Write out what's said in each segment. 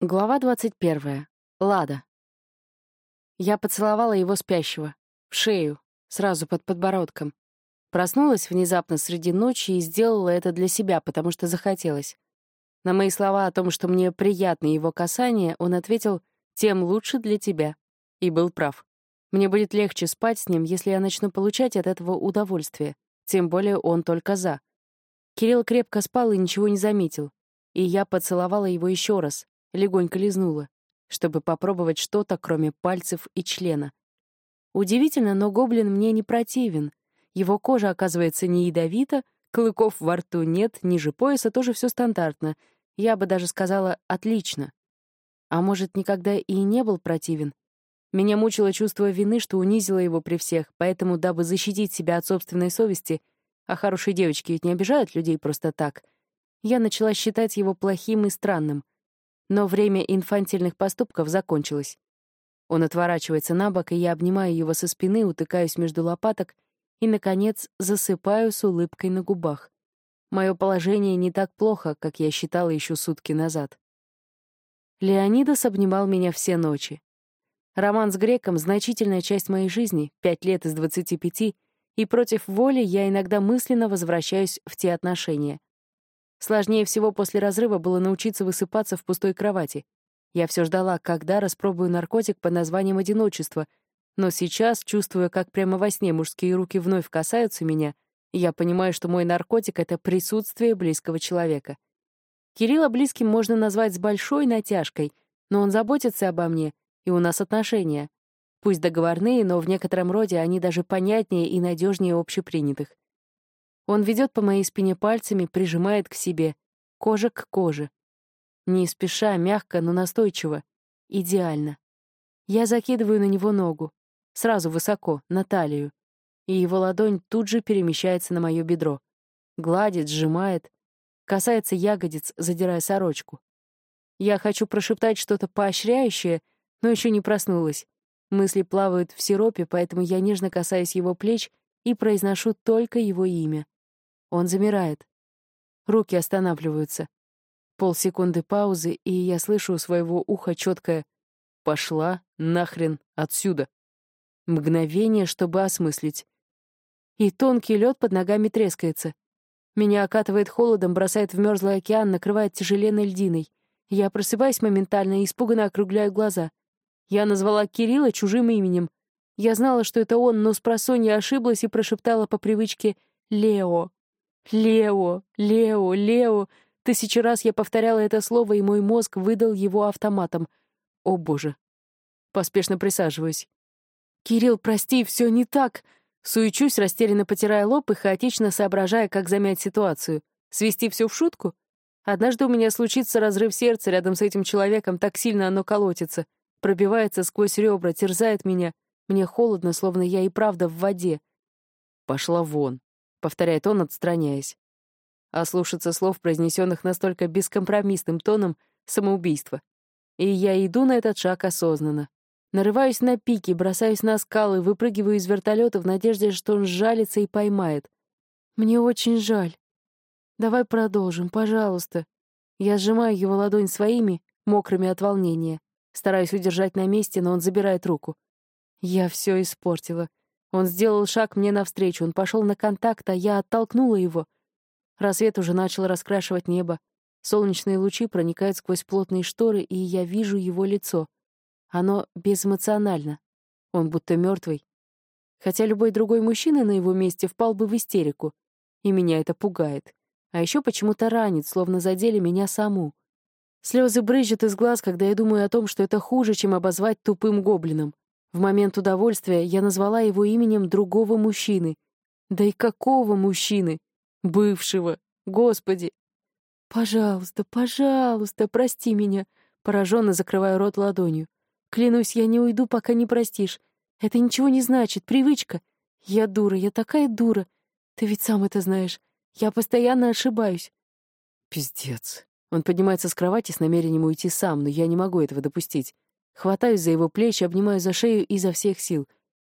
Глава 21. Лада. Я поцеловала его спящего. В шею, сразу под подбородком. Проснулась внезапно среди ночи и сделала это для себя, потому что захотелось. На мои слова о том, что мне приятно его касание, он ответил «тем лучше для тебя». И был прав. Мне будет легче спать с ним, если я начну получать от этого удовольствие. Тем более он только за. Кирилл крепко спал и ничего не заметил. И я поцеловала его еще раз, легонько лизнула, чтобы попробовать что-то, кроме пальцев и члена. Удивительно, но гоблин мне не противен. Его кожа, оказывается, не ядовита, клыков во рту нет, ниже пояса тоже все стандартно. Я бы даже сказала «отлично». А может, никогда и не был противен? Меня мучило чувство вины, что унизила его при всех, поэтому, дабы защитить себя от собственной совести, а хорошие девочки ведь не обижают людей просто так, я начала считать его плохим и странным — но время инфантильных поступков закончилось. Он отворачивается на бок, и я обнимаю его со спины, утыкаюсь между лопаток и, наконец, засыпаю с улыбкой на губах. Мое положение не так плохо, как я считала еще сутки назад. Леонидас обнимал меня все ночи. Роман с греком — значительная часть моей жизни, пять лет из двадцати пяти, и против воли я иногда мысленно возвращаюсь в те отношения. Сложнее всего после разрыва было научиться высыпаться в пустой кровати. Я все ждала, когда распробую наркотик под названием «одиночество», но сейчас, чувствуя, как прямо во сне мужские руки вновь касаются меня, я понимаю, что мой наркотик — это присутствие близкого человека. Кирилла близким можно назвать с большой натяжкой, но он заботится обо мне, и у нас отношения. Пусть договорные, но в некотором роде они даже понятнее и надежнее общепринятых. Он ведет по моей спине пальцами, прижимает к себе, кожа к коже. Не спеша, мягко, но настойчиво. Идеально. Я закидываю на него ногу. Сразу высоко, на талию. И его ладонь тут же перемещается на мое бедро. Гладит, сжимает. Касается ягодиц, задирая сорочку. Я хочу прошептать что-то поощряющее, но еще не проснулась. Мысли плавают в сиропе, поэтому я нежно касаюсь его плеч и произношу только его имя. Он замирает. Руки останавливаются. Полсекунды паузы, и я слышу у своего уха четкое «Пошла нахрен отсюда». Мгновение, чтобы осмыслить. И тонкий лед под ногами трескается. Меня окатывает холодом, бросает в мерзлый океан, накрывает тяжеленной льдиной. Я просыпаюсь моментально и испуганно округляю глаза. Я назвала Кирилла чужим именем. Я знала, что это он, но с просонья ошиблась и прошептала по привычке «Лео». «Лео! Лео! Лео!» Тысячу раз я повторяла это слово, и мой мозг выдал его автоматом. О, боже. Поспешно присаживаюсь. «Кирилл, прости, все не так!» Суечусь, растерянно потирая лоб и хаотично соображая, как замять ситуацию. Свести все в шутку? Однажды у меня случится разрыв сердца рядом с этим человеком, так сильно оно колотится. Пробивается сквозь ребра, терзает меня. Мне холодно, словно я и правда в воде. Пошла вон. — повторяет он, отстраняясь. А слушаться слов, произнесенных настолько бескомпромиссным тоном, — самоубийство. И я иду на этот шаг осознанно. Нарываюсь на пики, бросаюсь на скалы, выпрыгиваю из вертолета в надежде, что он сжалится и поймает. Мне очень жаль. Давай продолжим, пожалуйста. Я сжимаю его ладонь своими, мокрыми от волнения. Стараюсь удержать на месте, но он забирает руку. Я все испортила. Он сделал шаг мне навстречу, он пошел на контакт, а я оттолкнула его. Рассвет уже начал раскрашивать небо. Солнечные лучи проникают сквозь плотные шторы, и я вижу его лицо. Оно безэмоционально. Он будто мертвый. Хотя любой другой мужчина на его месте впал бы в истерику. И меня это пугает. А еще почему-то ранит, словно задели меня саму. Слезы брызжут из глаз, когда я думаю о том, что это хуже, чем обозвать тупым гоблином. В момент удовольствия я назвала его именем другого мужчины. Да и какого мужчины? Бывшего. Господи. «Пожалуйста, пожалуйста, прости меня», — пораженно закрываю рот ладонью. «Клянусь, я не уйду, пока не простишь. Это ничего не значит, привычка. Я дура, я такая дура. Ты ведь сам это знаешь. Я постоянно ошибаюсь». «Пиздец». Он поднимается с кровати с намерением уйти сам, но я не могу этого допустить. Хватаюсь за его плечи, обнимаю за шею изо всех сил.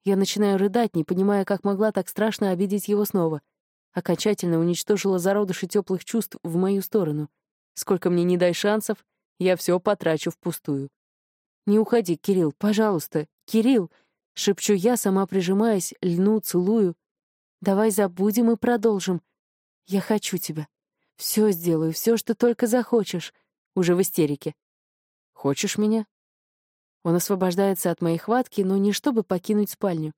Я начинаю рыдать, не понимая, как могла так страшно обидеть его снова. Окончательно уничтожила зародыши теплых чувств в мою сторону. Сколько мне не дай шансов, я все потрачу впустую. «Не уходи, Кирилл, пожалуйста, Кирилл!» — шепчу я, сама прижимаясь, льну, целую. «Давай забудем и продолжим. Я хочу тебя. Все сделаю, все, что только захочешь». Уже в истерике. «Хочешь меня?» Он освобождается от моей хватки, но не чтобы покинуть спальню.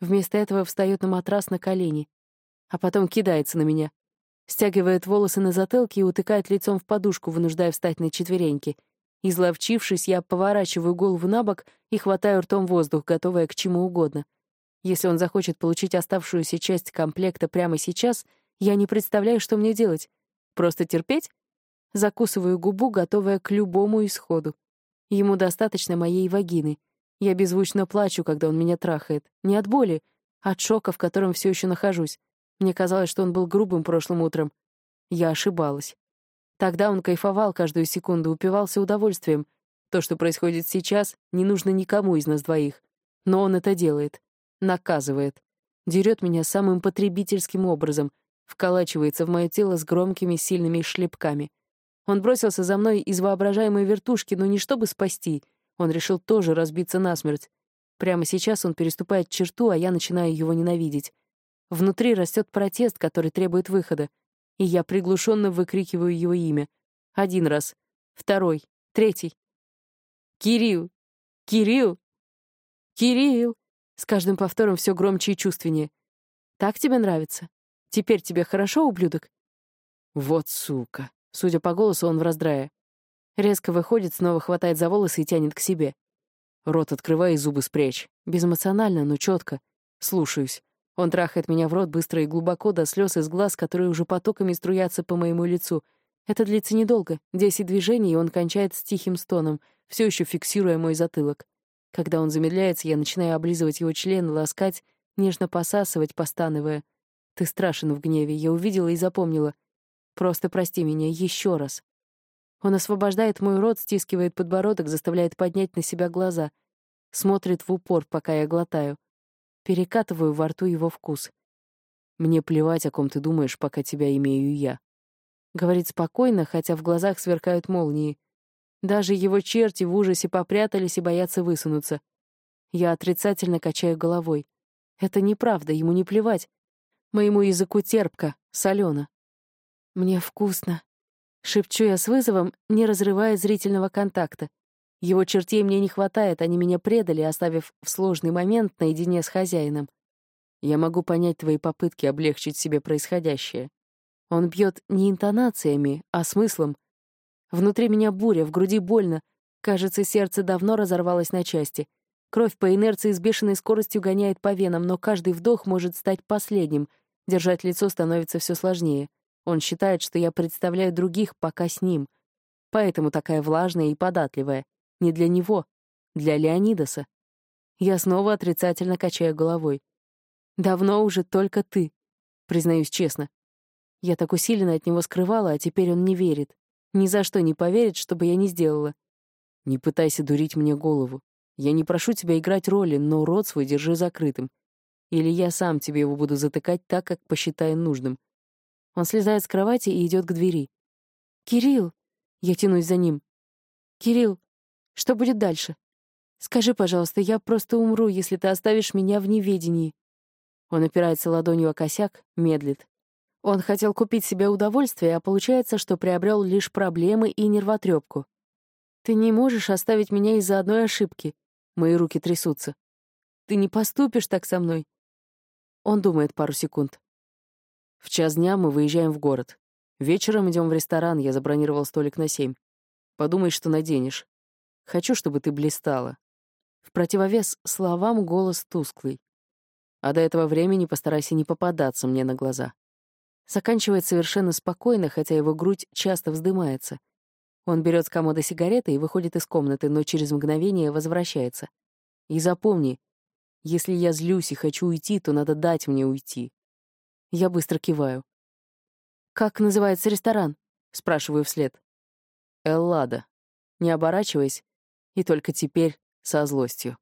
Вместо этого встает на матрас на колени, а потом кидается на меня. Стягивает волосы на затылке и утыкает лицом в подушку, вынуждая встать на четвереньки. Изловчившись, я поворачиваю голову на бок и хватаю ртом воздух, готовая к чему угодно. Если он захочет получить оставшуюся часть комплекта прямо сейчас, я не представляю, что мне делать. Просто терпеть? Закусываю губу, готовая к любому исходу. Ему достаточно моей вагины. Я беззвучно плачу, когда он меня трахает. Не от боли, а от шока, в котором все еще нахожусь. Мне казалось, что он был грубым прошлым утром. Я ошибалась. Тогда он кайфовал каждую секунду, упивался удовольствием. То, что происходит сейчас, не нужно никому из нас двоих. Но он это делает. Наказывает. Дерет меня самым потребительским образом. Вколачивается в мое тело с громкими сильными шлепками. Он бросился за мной из воображаемой вертушки, но не чтобы спасти — он решил тоже разбиться насмерть. Прямо сейчас он переступает черту, а я начинаю его ненавидеть. Внутри растет протест, который требует выхода, и я приглушенно выкрикиваю его имя. Один раз, второй, третий. «Кирилл! Кирилл! Кирилл!» С каждым повтором все громче и чувственнее. «Так тебе нравится? Теперь тебе хорошо, ублюдок?» «Вот сука!» Судя по голосу, он в раздрае. Резко выходит, снова хватает за волосы и тянет к себе. Рот открывай и зубы спрячь. Безэмоционально, но четко. Слушаюсь. Он трахает меня в рот быстро и глубоко до слез из глаз, которые уже потоками струятся по моему лицу. Это длится недолго. Десять движений, и он кончает с тихим стоном, все еще фиксируя мой затылок. Когда он замедляется, я начинаю облизывать его член, ласкать, нежно посасывать, постановая. Ты страшен в гневе, я увидела и запомнила. Просто прости меня еще раз. Он освобождает мой рот, стискивает подбородок, заставляет поднять на себя глаза. Смотрит в упор, пока я глотаю. Перекатываю во рту его вкус. «Мне плевать, о ком ты думаешь, пока тебя имею я». Говорит спокойно, хотя в глазах сверкают молнии. Даже его черти в ужасе попрятались и боятся высунуться. Я отрицательно качаю головой. Это неправда, ему не плевать. Моему языку терпко, солено. Мне вкусно, Шепчу я с вызовом, не разрывая зрительного контакта. Его чертей мне не хватает, они меня предали, оставив в сложный момент наедине с хозяином. Я могу понять твои попытки облегчить себе происходящее. Он бьет не интонациями, а смыслом. Внутри меня буря, в груди больно. Кажется, сердце давно разорвалось на части. Кровь по инерции с бешеной скоростью гоняет по венам, но каждый вдох может стать последним. Держать лицо становится все сложнее. Он считает, что я представляю других пока с ним. Поэтому такая влажная и податливая. Не для него, для Леонидаса. Я снова отрицательно качаю головой. «Давно уже только ты», признаюсь честно. Я так усиленно от него скрывала, а теперь он не верит. Ни за что не поверит, что бы я не сделала. Не пытайся дурить мне голову. Я не прошу тебя играть роли, но рот свой держи закрытым. Или я сам тебе его буду затыкать так, как посчитаю нужным. Он слезает с кровати и идет к двери. «Кирилл!» Я тянусь за ним. «Кирилл, что будет дальше? Скажи, пожалуйста, я просто умру, если ты оставишь меня в неведении». Он опирается ладонью о косяк, медлит. Он хотел купить себе удовольствие, а получается, что приобрел лишь проблемы и нервотрепку. «Ты не можешь оставить меня из-за одной ошибки». Мои руки трясутся. «Ты не поступишь так со мной». Он думает пару секунд. В час дня мы выезжаем в город. Вечером идем в ресторан, я забронировал столик на семь. Подумай, что наденешь. Хочу, чтобы ты блистала. В противовес словам голос тусклый. А до этого времени постарайся не попадаться мне на глаза. Заканчивает совершенно спокойно, хотя его грудь часто вздымается. Он берет с комода сигареты и выходит из комнаты, но через мгновение возвращается. И запомни, если я злюсь и хочу уйти, то надо дать мне уйти. Я быстро киваю. «Как называется ресторан?» — спрашиваю вслед. «Эллада», не оборачиваясь, и только теперь со злостью.